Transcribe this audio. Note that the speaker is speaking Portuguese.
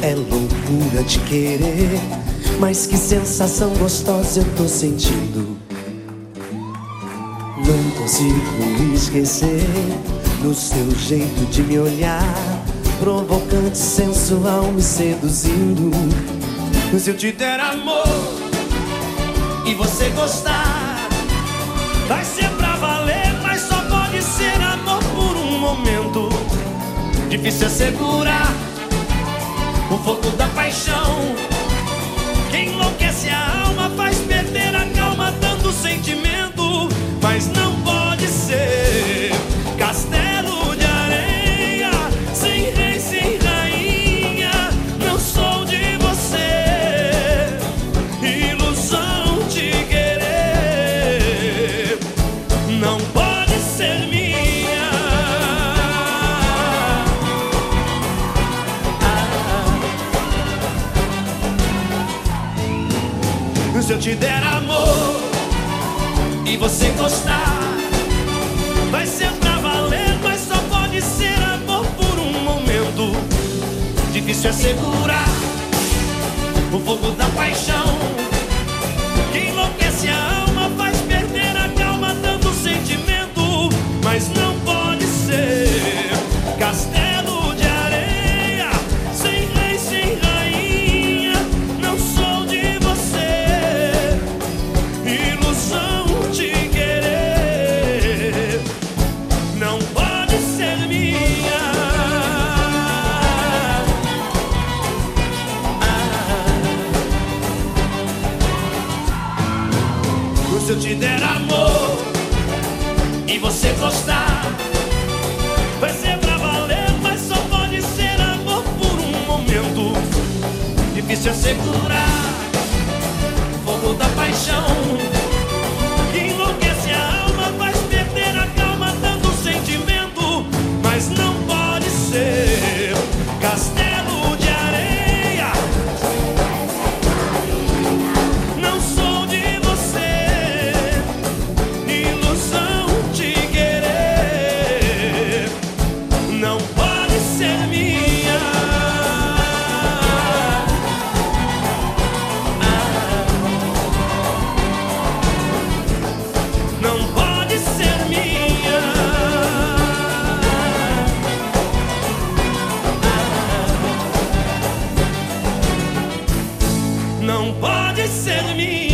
É loucura te querer, mas que sensação gostosa eu tô sentindo. Não consigo esquecer do seu jeito de me olhar, provocante, sensual, me seduzindo. Se eu te der amor e você gostar, vai ser pra valer, mas só pode ser amor por um momento. Difícil é segurar o fogo da paixão. Que enlouquece a alma, faz perder a calma, dando sentimento, Se eu te der amor e você gostar, vai ser pra valer, mas só pode ser amor por um momento. Difícil é segurar o fogo da paixão que enlouquece Se eu te der amor e você gostar, vai ser pra valer, mas só pode ser amor por um momento. Difícil é não pode ser minha.